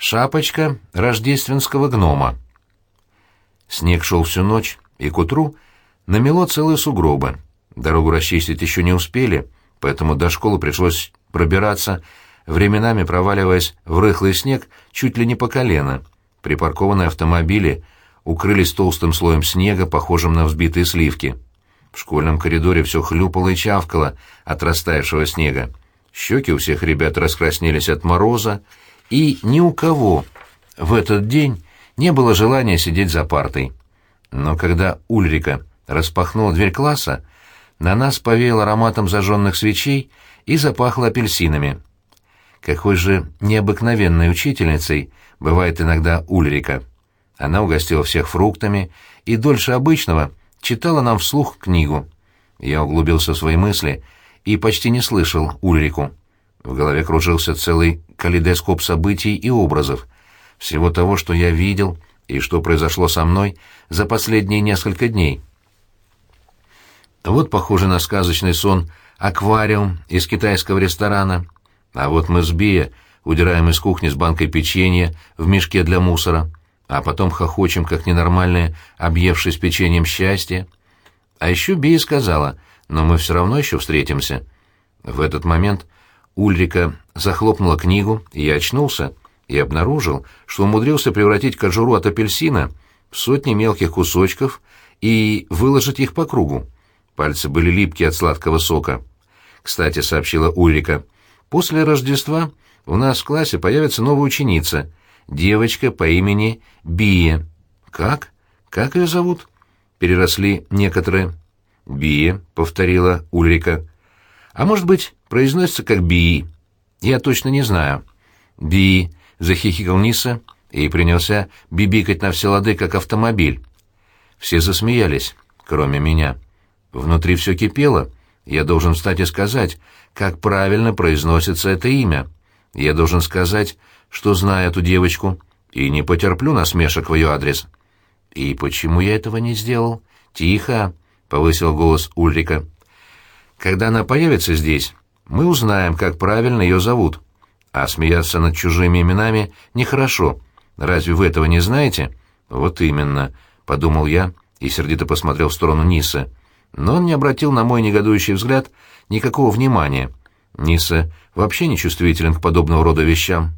Шапочка рождественского гнома. Снег шел всю ночь, и к утру намело целые сугробы. Дорогу расчистить еще не успели, поэтому до школы пришлось пробираться, временами проваливаясь в рыхлый снег чуть ли не по колено. Припаркованные автомобили укрылись толстым слоем снега, похожим на взбитые сливки. В школьном коридоре все хлюпало и чавкало от растаявшего снега. Щеки у всех ребят раскраснелись от мороза, и ни у кого в этот день не было желания сидеть за партой. Но когда Ульрика распахнула дверь класса, на нас повеяло ароматом зажженных свечей и запахло апельсинами. Какой же необыкновенной учительницей бывает иногда Ульрика. Она угостила всех фруктами и дольше обычного читала нам вслух книгу. Я углубился в свои мысли и почти не слышал Ульрику. В голове кружился целый калейдоскоп событий и образов, всего того, что я видел и что произошло со мной за последние несколько дней. Вот похоже на сказочный сон аквариум из китайского ресторана, а вот мы с Бия удираем из кухни с банкой печенья в мешке для мусора, а потом хохочем, как ненормальные, объевшись печеньем счастья. А еще Бия сказала, но мы все равно еще встретимся. В этот момент Ульрика захлопнула книгу, и я очнулся и обнаружил, что умудрился превратить кожуру от апельсина в сотни мелких кусочков и выложить их по кругу. Пальцы были липкие от сладкого сока. «Кстати», — сообщила Ульрика, — «после Рождества у нас в классе появится новая ученица, девочка по имени Бия». «Как? Как ее зовут?» Переросли некоторые. «Бия», — повторила Ульрика. «А может быть, произносится как «би». Я точно не знаю. «Би», — захихикал Ниса и принялся бибикать на все лады, как автомобиль. Все засмеялись, кроме меня. Внутри все кипело. Я должен встать и сказать, как правильно произносится это имя. Я должен сказать, что знаю эту девочку, и не потерплю насмешек в ее адрес. И почему я этого не сделал? Тихо, — повысил голос Ульрика. Когда она появится здесь, мы узнаем, как правильно ее зовут. А смеяться над чужими именами нехорошо. Разве вы этого не знаете? Вот именно, — подумал я и сердито посмотрел в сторону Нисы. Но он не обратил на мой негодующий взгляд никакого внимания. Ниса вообще не чувствителен к подобного рода вещам.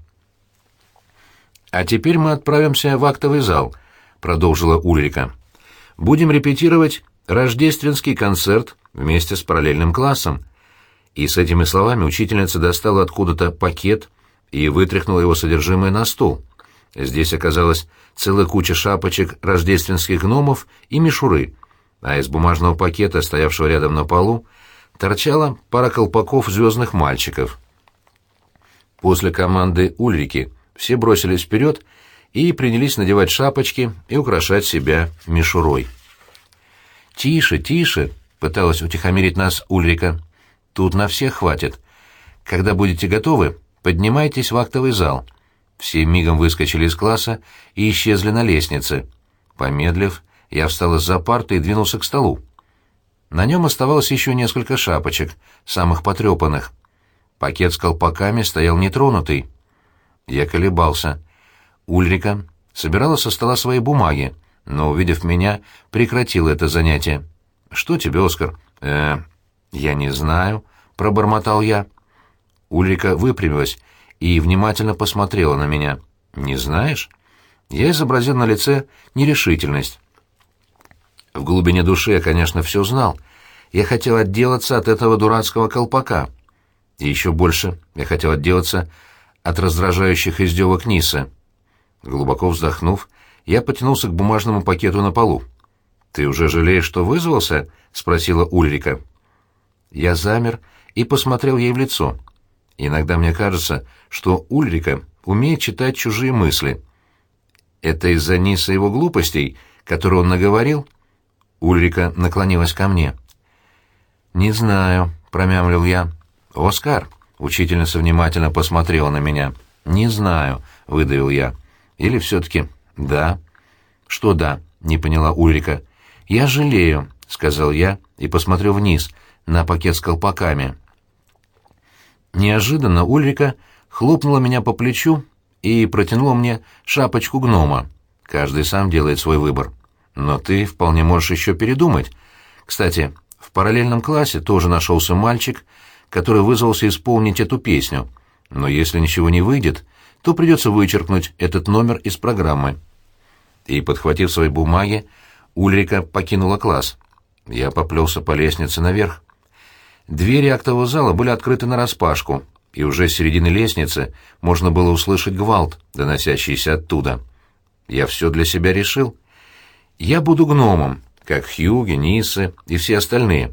«А теперь мы отправимся в актовый зал», — продолжила Ульрика. «Будем репетировать рождественский концерт вместе с параллельным классом. И с этими словами учительница достала откуда-то пакет и вытряхнула его содержимое на стол. Здесь оказалась целая куча шапочек рождественских гномов и мишуры, а из бумажного пакета, стоявшего рядом на полу, торчала пара колпаков звездных мальчиков. После команды Ульрики все бросились вперед и принялись надевать шапочки и украшать себя мишурой. «Тише, тише!» — пыталась утихомирить нас Ульрика. «Тут на всех хватит. Когда будете готовы, поднимайтесь в актовый зал». Все мигом выскочили из класса и исчезли на лестнице. Помедлив, я встал из-за парты и двинулся к столу. На нем оставалось еще несколько шапочек, самых потрепанных. Пакет с колпаками стоял нетронутый. Я колебался. Ульрика собирала со стола свои бумаги но, увидев меня, прекратил это занятие. «Что тебе, Оскар?» «Э, я не знаю», — пробормотал я. Ульрика выпрямилась и внимательно посмотрела на меня. «Не знаешь?» Я изобразил на лице нерешительность. В глубине души я, конечно, все знал. Я хотел отделаться от этого дурацкого колпака. И еще больше я хотел отделаться от раздражающих издевок Ниса. Глубоко вздохнув, я потянулся к бумажному пакету на полу. «Ты уже жалеешь, что вызвался?» — спросила Ульрика. Я замер и посмотрел ей в лицо. Иногда мне кажется, что Ульрика умеет читать чужие мысли. Это из-за Ниса его глупостей, которые он наговорил? Ульрика наклонилась ко мне. «Не знаю», — промямлил я. «Оскар», — учительница внимательно посмотрела на меня. «Не знаю», — выдавил я. «Или все-таки «Да». «Что да?» — не поняла Ульрика. «Я жалею», — сказал я и посмотрел вниз, на пакет с колпаками. Неожиданно Ульрика хлопнула меня по плечу и протянула мне шапочку гнома. Каждый сам делает свой выбор. Но ты вполне можешь еще передумать. Кстати, в параллельном классе тоже нашелся мальчик, который вызвался исполнить эту песню. Но если ничего не выйдет, то придется вычеркнуть этот номер из программы. И, подхватив свои бумаги, Ульрика покинула класс. Я поплелся по лестнице наверх. Двери актового зала были открыты нараспашку, и уже с середины лестницы можно было услышать гвалт, доносящийся оттуда. Я все для себя решил. Я буду гномом, как Хьюги, Нисы и все остальные.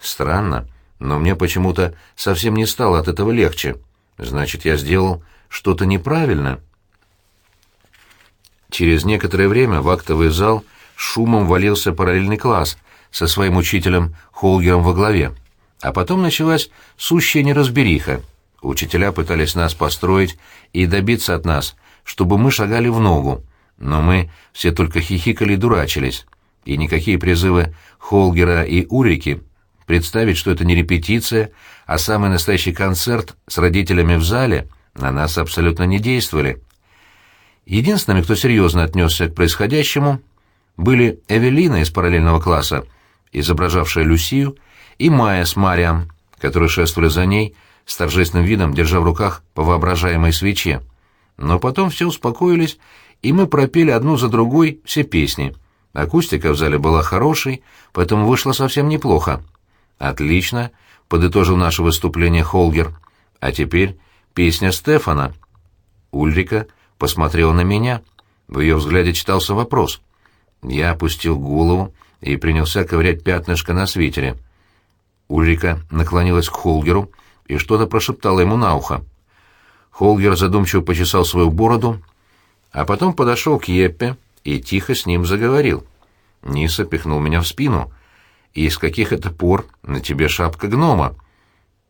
Странно, но мне почему-то совсем не стало от этого легче. Значит, я сделал что-то неправильно. Через некоторое время в актовый зал шумом валился параллельный класс со своим учителем Холгером во главе. А потом началась сущая неразбериха. Учителя пытались нас построить и добиться от нас, чтобы мы шагали в ногу, но мы все только хихикали и дурачились, и никакие призывы Холгера и Урики представить, что это не репетиция, а самый настоящий концерт с родителями в зале, на нас абсолютно не действовали. Единственными, кто серьезно отнесся к происходящему, были Эвелина из параллельного класса, изображавшая Люсию, и Майя с Мариам, которые шествовали за ней с торжественным видом, держа в руках по воображаемой свече. Но потом все успокоились, и мы пропели одну за другой все песни. Акустика в зале была хорошей, поэтому вышло совсем неплохо. «Отлично», — подытожил наше выступление Холгер. «А теперь песня Стефана». Ульрика посмотрела на меня. В ее взгляде читался вопрос. Я опустил голову и принялся ковырять пятнышко на свитере. Ульрика наклонилась к Холгеру и что-то прошептала ему на ухо. Холгер задумчиво почесал свою бороду, а потом подошел к Еппе и тихо с ним заговорил. Ниса пихнул меня в спину. «И с каких это пор на тебе шапка гнома?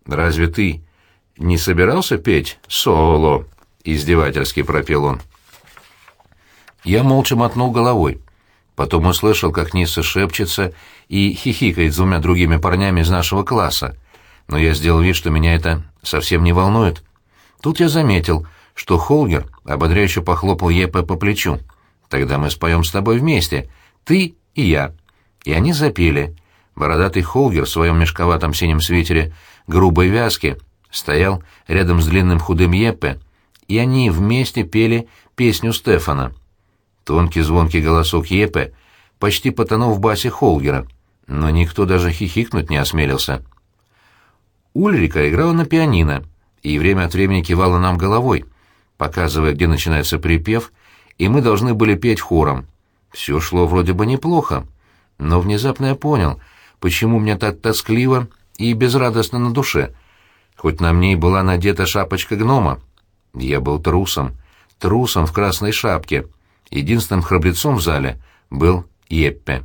Разве ты не собирался петь соло?» — издевательски пропел он. Я молча мотнул головой. Потом услышал, как Ниса шепчется и хихикает с двумя другими парнями из нашего класса. Но я сделал вид, что меня это совсем не волнует. Тут я заметил, что Холгер ободряюще похлопал Епе по плечу. «Тогда мы споем с тобой вместе, ты и я». И они запели. Бородатый Холгер в своем мешковатом синем свитере грубой вязки стоял рядом с длинным худым Епе, и они вместе пели песню Стефана. Тонкий звонкий голосок Епе почти потонул в басе Холгера, но никто даже хихикнуть не осмелился. Ульрика играла на пианино и время от времени кивала нам головой, показывая, где начинается припев, и мы должны были петь хором. Все шло вроде бы неплохо, но внезапно я понял, почему мне так тоскливо и безрадостно на душе, хоть на мне и была надета шапочка гнома. Я был трусом, трусом в красной шапке. Единственным храбрецом в зале был Еппе.